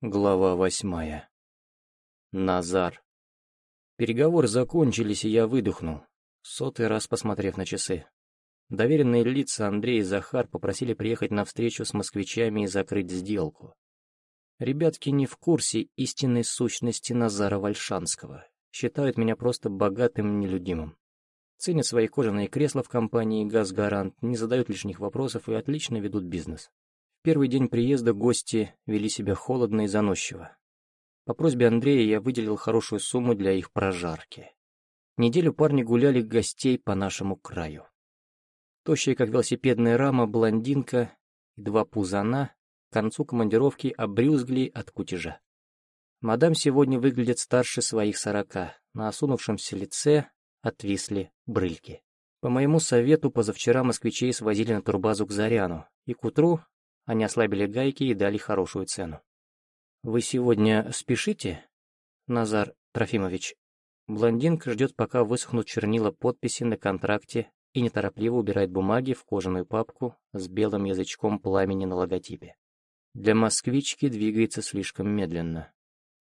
Глава восьмая. Назар. Переговоры закончились, и я выдохнул, сотый раз посмотрев на часы. Доверенные лица Андрей и Захар попросили приехать на встречу с москвичами и закрыть сделку. Ребятки не в курсе истинной сущности Назара Вальшанского, считают меня просто богатым нелюдимым. Ценят свои кожаные кресла в компании «Газгарант», не задают лишних вопросов и отлично ведут бизнес первый день приезда гости вели себя холодно и заносчиво. По просьбе Андрея я выделил хорошую сумму для их прожарки. Неделю парни гуляли гостей по нашему краю. Тощая, как велосипедная рама, блондинка и два пузана к концу командировки обрюзгли от кутежа. Мадам сегодня выглядит старше своих сорока, на осунувшемся лице отвисли брыльки. По моему совету, позавчера москвичей свозили на турбазу к Заряну, и к утру они ослабили гайки и дали хорошую цену. «Вы сегодня спешите, Назар Трофимович?» Блондинка ждет, пока высохнут чернила подписи на контракте и неторопливо убирает бумаги в кожаную папку с белым язычком пламени на логотипе. Для москвички двигается слишком медленно.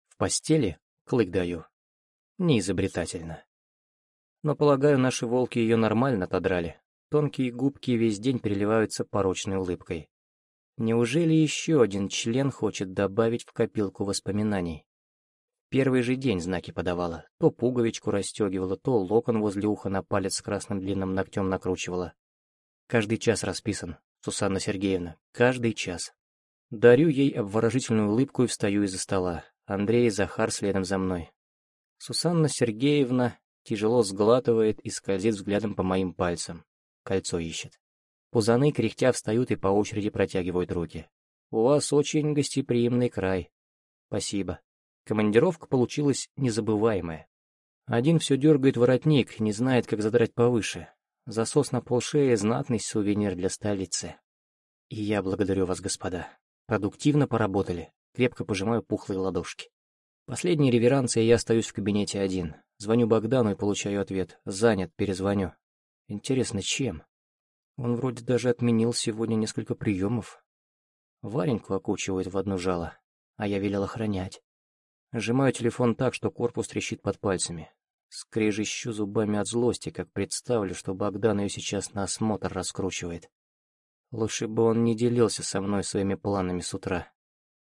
В постели клык даю. Неизобретательно. Но, полагаю, наши волки ее нормально отодрали. Тонкие губки весь день переливаются порочной улыбкой. Неужели еще один член хочет добавить в копилку воспоминаний? Первый же день знаки подавала. То пуговичку расстегивала, то локон возле уха на палец с красным длинным ногтем накручивала. Каждый час расписан, Сусанна Сергеевна, каждый час. Дарю ей обворожительную улыбку и встаю из-за стола. Андрей и Захар следом за мной. Сусанна Сергеевна тяжело сглатывает и скользит взглядом по моим пальцам. Кольцо ищет. Пузаны кряхтя встают и по очереди протягивают руки. «У вас очень гостеприимный край». «Спасибо». Командировка получилась незабываемая. Один все дергает воротник, не знает, как задрать повыше. Засос на полшеи — знатный сувенир для столицы. И я благодарю вас, господа. Продуктивно поработали. Крепко пожимаю пухлые ладошки. Последние реверансы, я остаюсь в кабинете один. Звоню Богдану и получаю ответ. Занят, перезвоню. Интересно, чем? Он вроде даже отменил сегодня несколько приемов. Вареньку окучивают в одно жало, а я велел охранять. Сжимаю телефон так, что корпус трещит под пальцами. Скрежещу зубами от злости, как представлю, что Богдан ее сейчас на осмотр раскручивает. Лучше бы он не делился со мной своими планами с утра.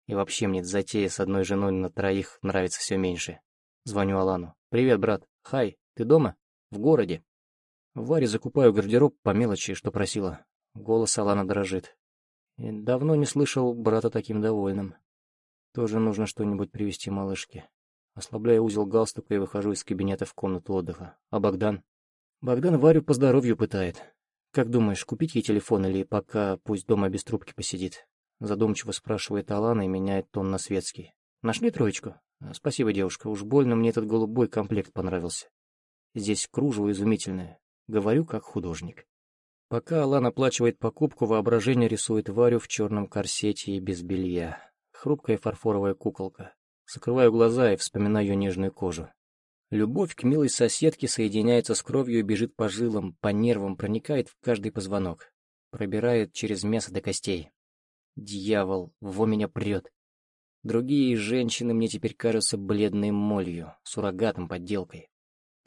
И вообще мне затея с одной женой на троих нравится все меньше. Звоню Алану. «Привет, брат. Хай, ты дома? В городе?» Варе закупаю гардероб по мелочи, что просила. Голос Алана дрожит. И давно не слышал брата таким довольным. Тоже нужно что-нибудь привезти малышке. Ослабляю узел галстука и выхожу из кабинета в комнату отдыха. А Богдан? Богдан Варю по здоровью пытает. Как думаешь, купить ей телефон или пока пусть дома без трубки посидит? Задумчиво спрашивает Алана и меняет тон на светский. Нашли троечку? Спасибо, девушка, уж больно мне этот голубой комплект понравился. Здесь кружево изумительное, Говорю как художник. Пока Алан оплачивает покупку, воображение рисует Варю в черном корсете и без белья. Хрупкая фарфоровая куколка. Закрываю глаза и вспоминаю нежную кожу. Любовь к милой соседке соединяется с кровью и бежит по жилам, по нервам, проникает в каждый позвонок. Пробирает через мясо до костей. Дьявол, во меня прет. Другие женщины мне теперь кажутся бледной молью, суррогатом, подделкой.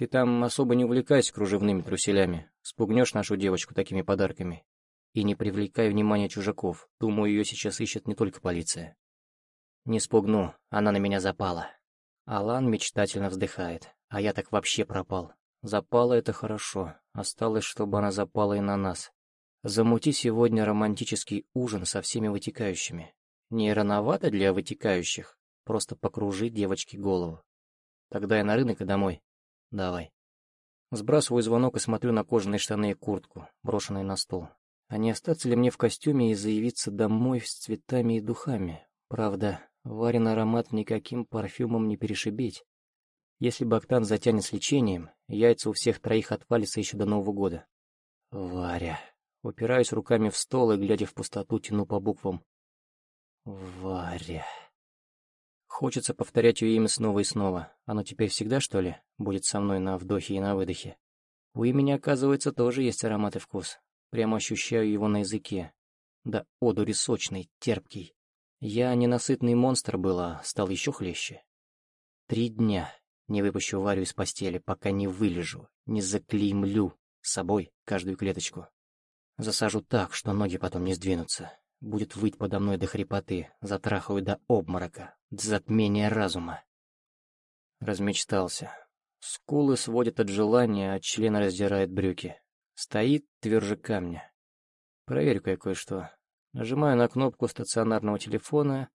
Ты там особо не увлекайся кружевными труселями, спугнешь нашу девочку такими подарками. И не привлекай внимания чужаков, думаю, ее сейчас ищет не только полиция. Не спугну, она на меня запала. Алан мечтательно вздыхает, а я так вообще пропал. Запала это хорошо, осталось, чтобы она запала и на нас. Замути сегодня романтический ужин со всеми вытекающими. Не рановато для вытекающих, просто покружи девочке голову. Тогда я на рынок и домой. Давай. Сбрасываю звонок и смотрю на кожаные штаны и куртку, брошенные на стол. А не остаться ли мне в костюме и заявиться домой с цветами и духами? Правда, Варин аромат никаким парфюмом не перешибить. Если Бактан затянет с лечением, яйца у всех троих отвалятся еще до Нового года. Варя. Упираюсь руками в стол и, глядя в пустоту, тяну по буквам. Варя. Хочется повторять ее имя снова и снова. Оно теперь всегда, что ли, будет со мной на вдохе и на выдохе? У имени, оказывается, тоже есть аромат и вкус. Прямо ощущаю его на языке. Да одури сочный, терпкий. Я ненасытный монстр была, стал еще хлеще. Три дня не выпущу Варю из постели, пока не вылежу, не заклеймлю собой каждую клеточку. Засажу так, что ноги потом не сдвинутся. Будет выть подо мной до хрипоты, затрахаю до обморока, до разума. Размечтался. Скулы сводят от желания, а член раздирает брюки. Стоит тверже камня. Проверю кое-что. Нажимаю на кнопку стационарного телефона,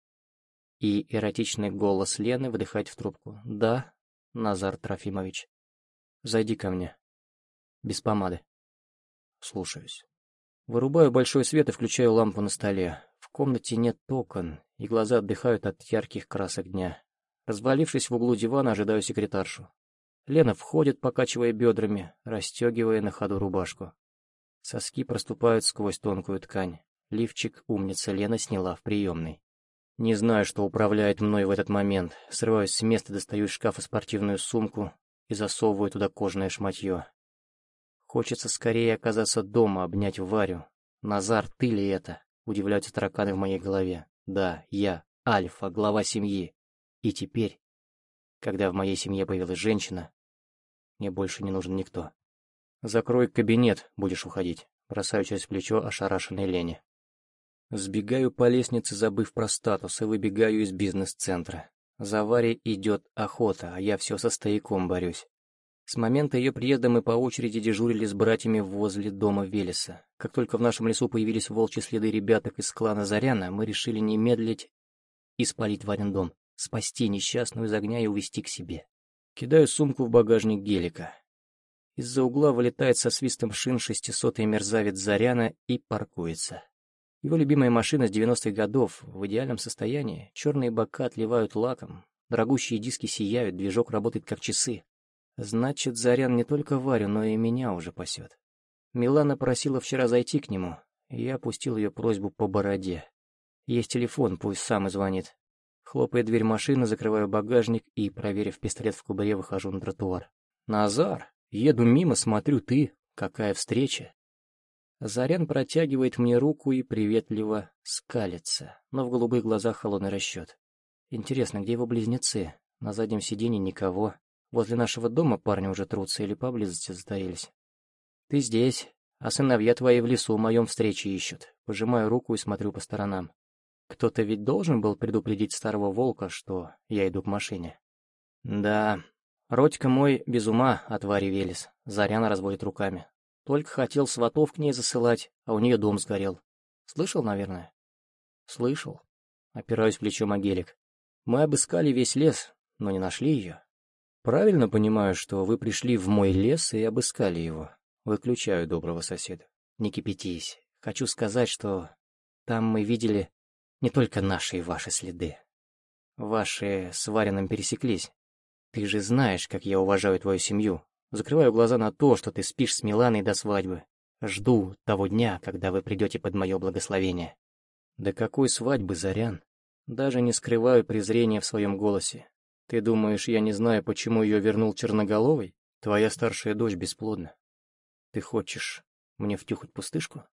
и эротичный голос Лены выдыхает в трубку. «Да, Назар Трофимович. Зайди ко мне. Без помады». Слушаюсь. Вырубаю большой свет и включаю лампу на столе. Комнате нет окон, и глаза отдыхают от ярких красок дня. Развалившись в углу дивана, ожидаю секретаршу. Лена входит, покачивая бедрами, расстегивая на ходу рубашку. Соски проступают сквозь тонкую ткань. Лифчик умница Лена сняла в приемной. Не знаю, что управляет мной в этот момент. Срываюсь с места, достаю из шкафа спортивную сумку и засовываю туда кожаное шматье. Хочется скорее оказаться дома, обнять Варю. Назар, ты ли это? Удивляются тараканы в моей голове. Да, я, Альфа, глава семьи. И теперь, когда в моей семье появилась женщина, мне больше не нужен никто. Закрой кабинет, будешь уходить. Бросаю через плечо ошарашенной Лене. Сбегаю по лестнице, забыв про статус, и выбегаю из бизнес-центра. За Варей идет охота, а я все со стояком борюсь. С момента ее приезда мы по очереди дежурили с братьями возле дома Велеса. Как только в нашем лесу появились волчьи следы ребяток из клана Заряна, мы решили не медлить и спалить Варин дом, спасти несчастную из огня и увести к себе. Кидаю сумку в багажник гелика. Из-за угла вылетает со свистом шин шестисотый мерзавец Заряна и паркуется. Его любимая машина с 90-х годов, в идеальном состоянии, черные бока отливают лаком, дорогущие диски сияют, движок работает как часы. Значит, Зарян не только Варю, но и меня уже пасет. Милана просила вчера зайти к нему, и я опустил ее просьбу по бороде. Есть телефон, пусть сам и звонит. Хлопая дверь машины, закрываю багажник и, проверив пистолет в кубуре, выхожу на тротуар. «Назар, еду мимо, смотрю, ты. Какая встреча!» Зарян протягивает мне руку и приветливо скалится, но в голубых глазах холодный расчет. Интересно, где его близнецы? На заднем сиденье никого, Возле нашего дома парни уже трутся или поблизости затаились. Ты здесь, а сыновья твои в лесу моем встрече ищут. Пожимаю руку и смотрю по сторонам. Кто-то ведь должен был предупредить старого волка, что я иду к машине. Да, Родька мой без ума от Вари Велес. Заряна разводит руками. Только хотел сватов к ней засылать, а у нее дом сгорел. Слышал, наверное? Слышал. Опираюсь плечом о гелик. Мы обыскали весь лес, но не нашли ее. Правильно понимаю, что вы пришли в мой лес и обыскали его. Выключаю доброго соседа. Не кипятись. Хочу сказать, что там мы видели не только наши и ваши следы. Ваши с Варином пересеклись. Ты же знаешь, как я уважаю твою семью. Закрываю глаза на то, что ты спишь с Миланой до свадьбы. Жду того дня, когда вы придете под мое благословение. Да какой свадьбы, Зарян? Даже не скрываю презрения в своем голосе. Ты думаешь, я не знаю, почему ее вернул Черноголовый? Твоя старшая дочь бесплодна. Ты хочешь мне втюхать пустышку?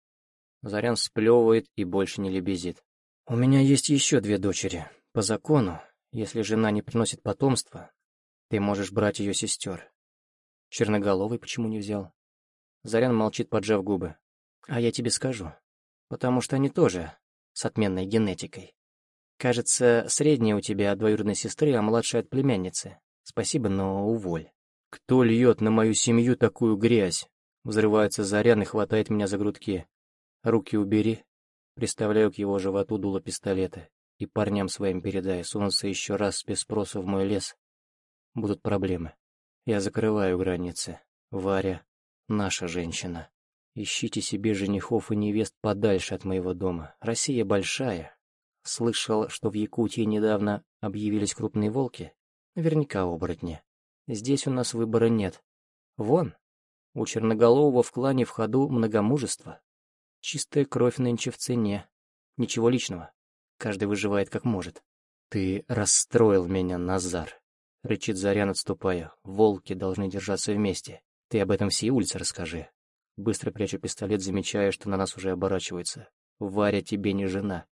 Зарян сплевывает и больше не лебезит. У меня есть еще две дочери. По закону, если жена не приносит потомства, ты можешь брать ее сестер. Черноголовый почему не взял? Зарян молчит, поджав губы. А я тебе скажу. Потому что они тоже с отменной генетикой. Кажется, средняя у тебя от двоюродной сестры, а младшая от племянницы. Спасибо, но уволь. Кто льет на мою семью такую грязь? Взрывается Зарян и хватает меня за грудки. Руки убери. Приставляю к его животу дуло пистолета. И парням своим передай, сунутся еще раз без спроса в мой лес. Будут проблемы. Я закрываю границы. Варя — наша женщина. Ищите себе женихов и невест подальше от моего дома. Россия большая, Слышал, что в Якутии недавно объявились крупные волки. Наверняка оборотни. Здесь у нас выбора нет. Вон, у Черноголового в клане в ходу многомужество. Чистая кровь нынче в цене. Ничего личного. Каждый выживает как может. «Ты расстроил меня, Назар», — рычит Зарян, отступая. «Волки должны держаться вместе. Ты об этом всей улице расскажи». Быстро прячу пистолет, замечая, что на нас уже оборачивается. «Варя тебе не жена.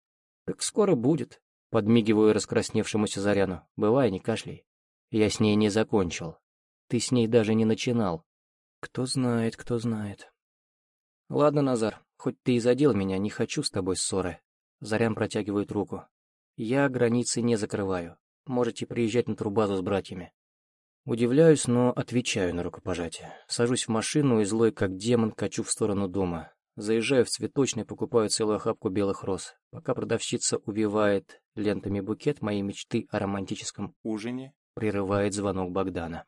Так скоро будет. Подмигиваю раскрасневшемуся Заряну. Бывай, не кашляй. Я с ней не закончил. Ты с ней даже не начинал. Кто знает, кто знает. Ладно, Назар, хоть ты и задел меня, не хочу с тобой ссоры. Зарян протягивает руку. Я границы не закрываю. Можете приезжать на турбазу с братьями. Удивляюсь, но отвечаю на рукопожатие. Сажусь в машину и злой, как демон, качу в сторону дома. Заезжаю в цветочный, покупаю целую охапку белых роз. Пока продавщица увивает лентами букет моей мечты о романтическом ужине, прерывает звонок Богдана.